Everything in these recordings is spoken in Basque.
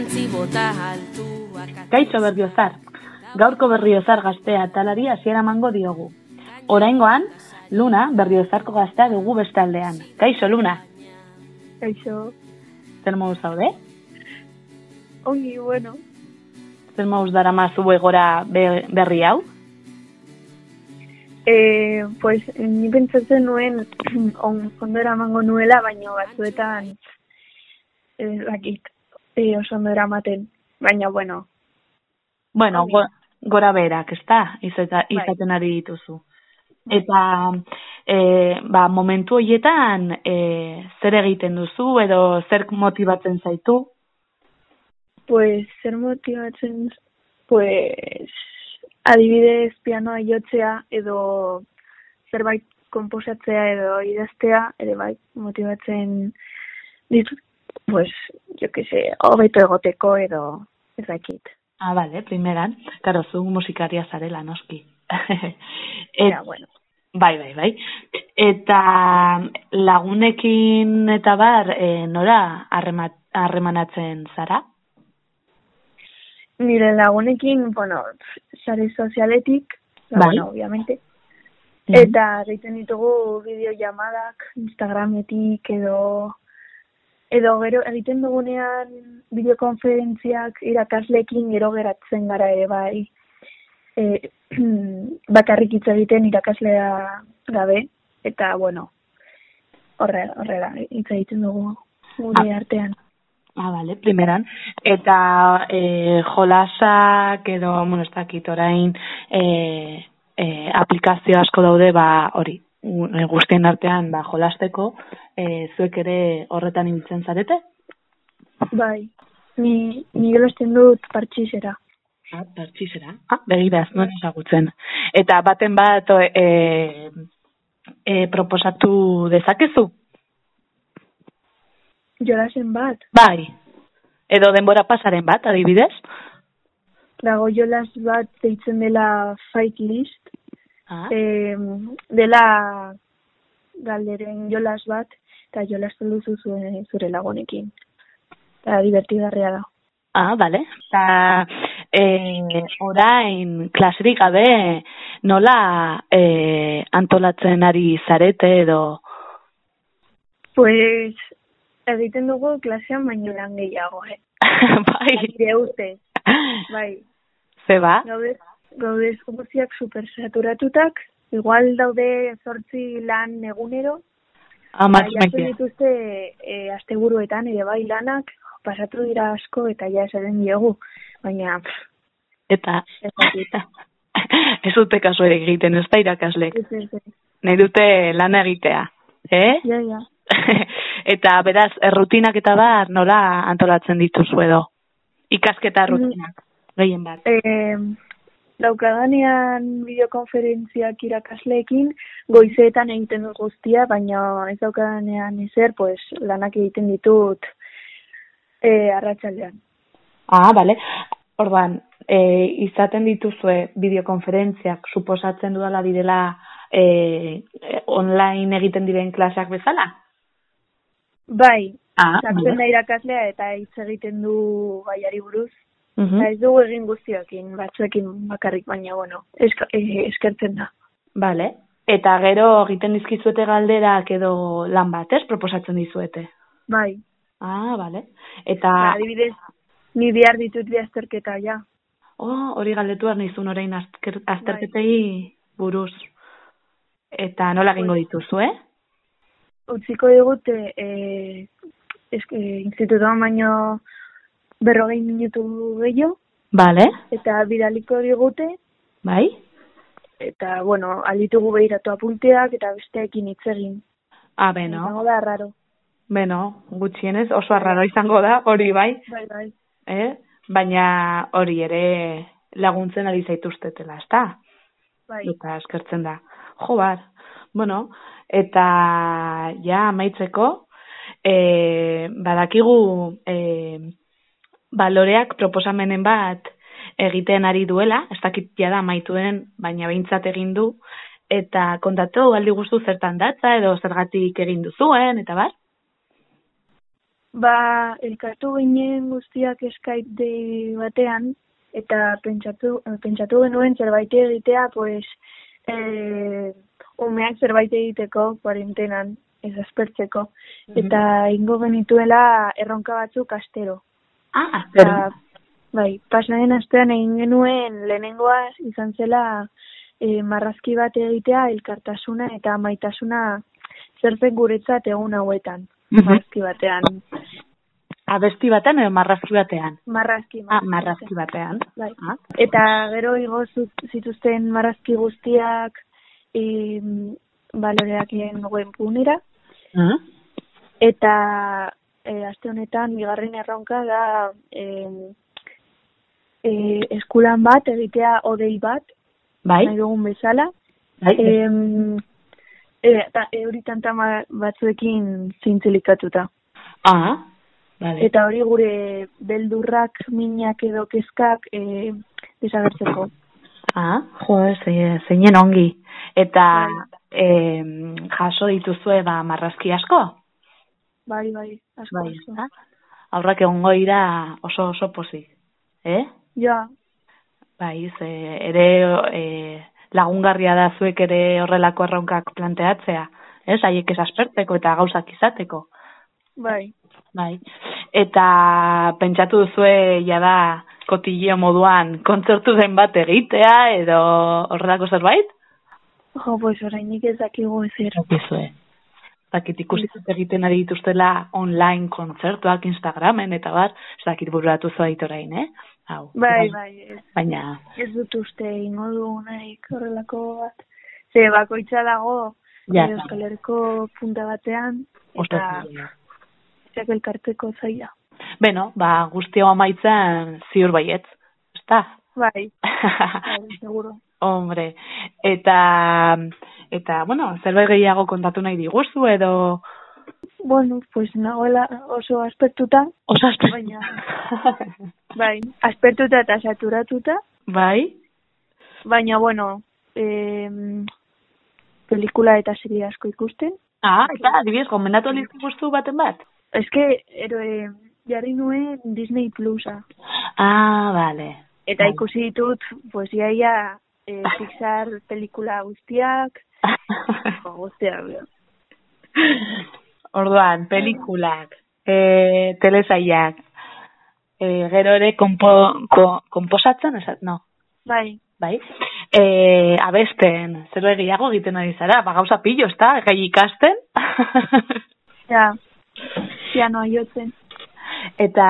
utzi bota altuak Kaixo berriozar, gaurko berriozar gaztea talari hasiera mango diogu. Oraingoan, Luna berriozarko gaztea dugu beste aldean. Kaixo, Luna, Kaixo, zer mauz zaude? ongi, bueno, Zer mauz dara mazu egora be- berri hau? e, pues, ni pentsatzen nuen on, ondo eramango nuela, baina batzuetan e, dakit, e, oso ondo eramaten, baina bueno, Bueno, go, gora berak, ez da, izeta, Bai. izaten ari dituzu. Eta, e, ba, momentu horietan, e, zer egiten duzu edo zer motibatzen zaitu? pues, zer motibatzen, pues, adibidez pianoa jotzea edo zerbait komposatzea edo idaztea, ere bai, motibatzen ditut, pues, jo que se, hobeto egoteko edo ez dakit. Ah, bale, primeran. Karo, zu musikaria zarela, noski. Ja, bueno. Bai, bai, bai. Eta lagunekin eta bar, e, nora harrema- harremanatzen zara? Nire lagunekin, bueno, sare sozialetik, ba, Bai. bueno, obviamente, eta egiten ditugu bideollamadak Instagrametik edo edo gero egiten dugunean bideokonferentziak irakasleekin gero geratzen gara ere bai e, bakarrik hitz egiten irakaslea gabe eta bueno horre, horrela hitz egiten dugu gure Ah. artean. Ah, bale, primeran. Eta e, jolasak edo, bueno, ez dakit orain, e, e, aplikazio asko daude, ba, hori, guztien artean, ba, jolasteko, e, zuek ere horretan ibiltzen zarete? Bai, ni, ni jolasten dut partxizera. Ah, partxizera. Ah, begira, ez nuen ezagutzen. Eta baten bat e, e, proposatu dezakezu? Jolasen bat, Bai. Edo denbora pasaren bat, adibidez? dago jolas bat deitzen dela fight list, Ah, eh, dela galderen jolas bat, eta jolasten duzu zure, zure lagunekin. Eta divertigarria da. Ah, bale. Eta e, orain klaserik gabe nola e, antolatzen ari zarete edo... Pues, egiten dugu klasean baino lan gehiago, eh? bai. Nire ustez, bai. Zeba? Gaude, gaude guztiak super saturatutak, igual daude zortzi lan egunero, Bai, jatzen dituzte e, asteburuetan ere bai lanak, pasatu dira asko eta ja esaten diegu, baina pff, Eta dakit. ez dute kasu ere egiten, ez da irakaslek. Ez, ez, ez. Nahi dute lan egitea. Eh? Ja, ja. eta beraz, errutinak eta bar nola antolatzen dituzu edo? Ikasketa Mm. rutinak, gehien bat. E, daukadanean bideokonferentziak irakasleekin, goizeetan egiten dut guztia, baina ez daukadanean ezer, pues, lanak egiten ditut e, arratsaldean. Ah, bale. Orduan, e, izaten dituzue bideokonferentziak suposatzen dudala direla e, online egiten diren klaseak bezala? Bai, Ah, sartzen da irakaslea eta hitz egiten du gaiari buruz, Eta ez dugu egin guztioekin, batzuekin bakarrik, baina, bueno, eska, eh, eskertzen da. Bale. Eta gero egiten dizkizuete galderak edo lan bat, ez? Proposatzen dizuete. Bai, Ah, bale. Eta, ba, adibidez, ni bihar ditut bi azterketa, ja. oh, hori galdetu nizun orain azter, azterketei buruz. Eta nola egingo dituzu, eh? Utziko digute, eh, eske, institutoan baino berrogei minutu gehiago, Bale, eta bidaliko digute, bai? eta, bueno, alditugu behiratu apunteak, eta besteekin hitz egin. Ah, beno. Izango da, raro. Beno, gutxienez oso arraro izango da, hori bai, Bai, bai. eh? Baina hori ere laguntzen ari zaituztetela, ezta? Bai, Eta eskertzen da. Jo bar. Bueno, eta ja amaitzeko, e, badakigu e, baloreak proposamenen bat egiten ari duela, ez dakit jada amaitu den, baina behintzat egin du, eta kontatu aldi guztu zertan datza edo zergatik egin duzuen, eta bar? Ba, elkartu ginen guztiak Skype dei batean, eta pentsatu, pentsatu genuen zerbait egitea, pues, eh, umeak zerbait egiteko kuarentenan, ez aspertzeko. Eta ingo genituela erronka batzuk astero. Ah. Eta, bai, pasaren astean egin genuen lehenengoa izan zela e, marrazki bat egitea elkartasuna eta maitasuna zertzen guretzat egun hauetan. Mhm. Marrazki batean. Abesti batean edo marrazki batean? Marrazki, Ah, marrazki batean. Bai. Ah. Eta gero igo zituzten marrazki guztiak e, baloreak web punera. Ah. Eta e, aste honetan bigarren erronka da e, e, eskulan bat egitea odei bat, Bai, nahi dugun bezala. bai. Em, e, eta euri tantama batzuekin zintzilikatuta. Ah, vale. Eta hori gure beldurrak, minak edo kezkak e, desagertzeko. Ah, jo, ze, zeinen ongi. Eta Bai. em, jaso dituzue ba marrazki asko? Bai, bai, asko. Bai? Aurrak egongo dira oso oso pozik. Eh? Ja, Bai, ze ere e, lagungarria da zuek ere horrelako erronkak planteatzea. Ez, haiek ez aspertzeko eta gauzak izateko. bai. Bai. Eta pentsatu duzue jada kotillo moduan kontzertu den bat egitea edo horrelako zerbait? Jo, pues orainik ez dakigu ezer. Dakizue. Dakit ikusi dut egiten ari dituztela online kontzertuak Instagramen eta bar, ez dakit bururatu zoait orain, eh? Hau. Bai, bai, ez, Baina, ez dut uste ingo du nahi horrelako bat. Ze bakoitza dago Ja. ja. Euskal Herriko punta batean, eta zeak elkarteko zaila. Beno, ba, guzti hau amaitzen ziur baietz, ezta? Bai, bai, seguro. Hombre, eta, eta, bueno, zerbait gehiago kontatu nahi diguzu edo Bueno, pues nagoela oso aspertuta, oso aspe- Baina. bai, aspertuta eta saturatuta, bai? baina bueno, eh, pelikula eta serie asko ikusten. Ah, eta, adibidez, gomendatu alizki guztu baten bat? Ez que, ero, eh, jarri nuen Disney Plusa. Ah, vale. Eta ikusi ditut, pues, iaia, eh, Pixar pelikula guztiak, beo. Orduan, pelikulak, e, telesaiak, e, gero ere kompo, ko, komposatzen, esat, no, Bai, bai? E, abesten, zerbait gehiago egiten ari zara, ba gauza pillo, ez da, gai ikasten. ja, pianoa jotzen. Eta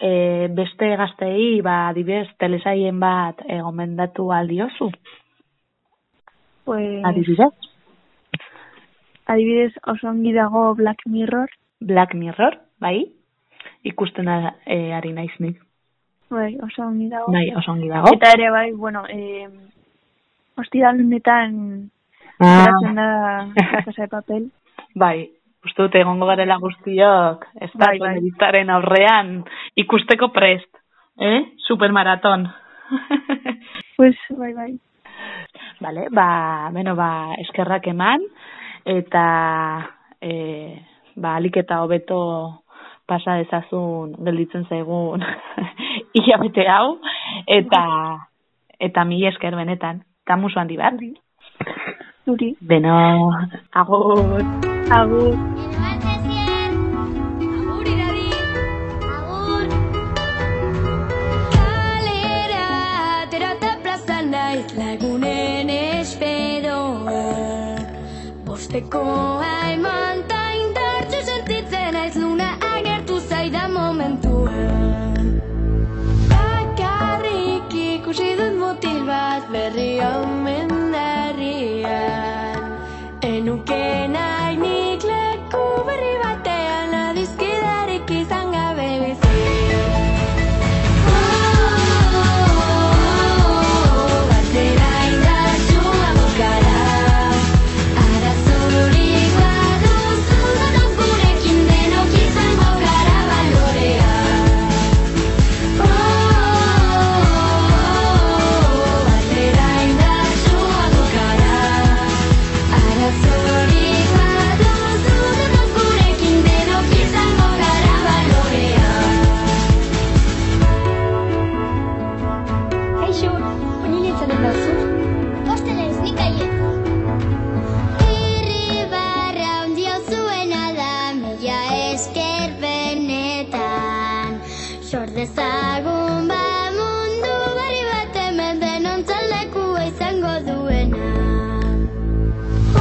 e, beste gaztei, ba, adibidez, telesaien bat e, gomendatu aldiozu, Pues, adibidez, adibidez, oso ongi dago Black Mirror, Black Mirror, bai? Ikusten e, ari naiz nik. bai, oso ongi dago. Bai, oso ongi dago. Eta ere, bai, bueno, eh, honetan Ah. da La Casa de Papel. Bai, uste dute egongo garela guztiok, ez da, Bai, bai. aurrean ikusteko prest, eh? Supermaraton. Pues, bai, bai. Vale, ba, beno, ba, eskerrak eman, eta, e, ba, alik eta hobeto pasa dezazun gelditzen zaigun hilabete hau, eta, eta mi esker benetan, eta musu handi bat. Zuri. Beno, agur. Agur. Agur Bosteko haiman ta indartxu sentitzen naiz luna agertu zaidan momentua. Bakarrik ikusi dut mutil bat berri omen dezagun ba mundu berri bat hemen denon izango duena.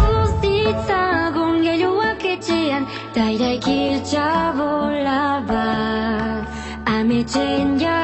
Uztitzagun gehiuak etxean da iraikil txabola bat. Ametxen ja